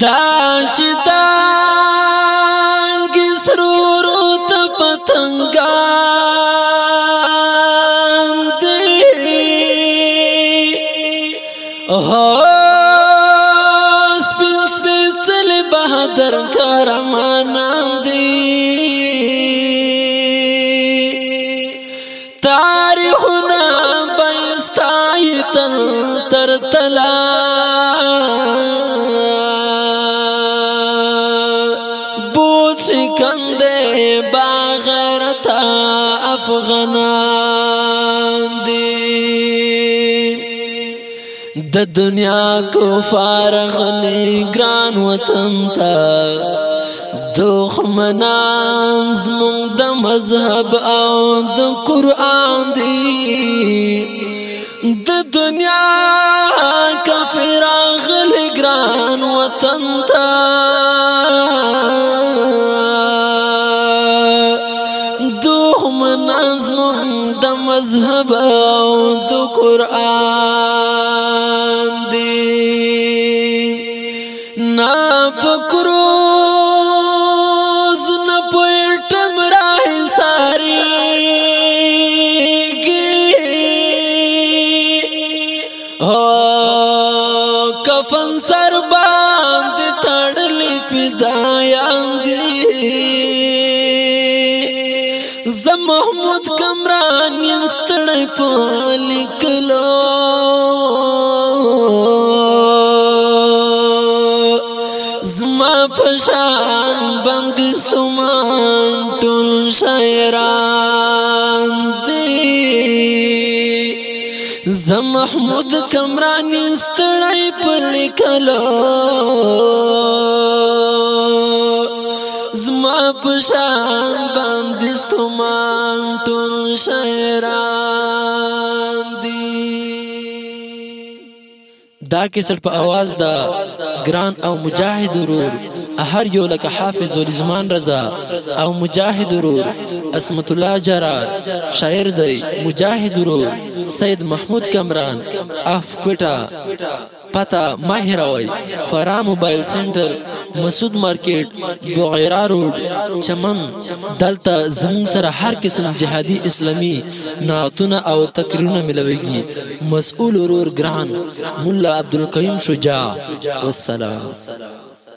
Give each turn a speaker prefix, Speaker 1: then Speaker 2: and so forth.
Speaker 1: دا چې دا کسرورو ته پتنګان دی هو سپین سپین چل بہادر کرمانان دی سکندې باغرت افغانان دی د دنیا کو فارغ لې ګران وطن تا دخمنان زمون د مذهب او د قران دی د دنیا کافر مذهب او نہ پکرو نپراہ ساری گن ہاں، ساری ز محمود کمران یم ستړی په لیکلو زما فشان باندې ستومان ټول شاعران دی ز محمود کمران ستړی په لیکلو زما پشان باندې ستومان ټول شاعران دي دا کیسټ په आवाज دا ګران
Speaker 2: او مجاهد ورور هر یو لکه حافظ ولزمان رضا او مجاهد ورور اسمت الله جرار شاعر دی مجاهد ورور سید محمود کمران اف کوټا پتا ماهروي فرا موبایل سنټر مسعود مارکیټ بوغیرا روډ چمن دلته زمون سره هر قسم جهادي اسلامي نعتونه او تقریرونه ملويږي
Speaker 1: مسؤل ورور ګران مولا عبدالقیوم شجاع والسلام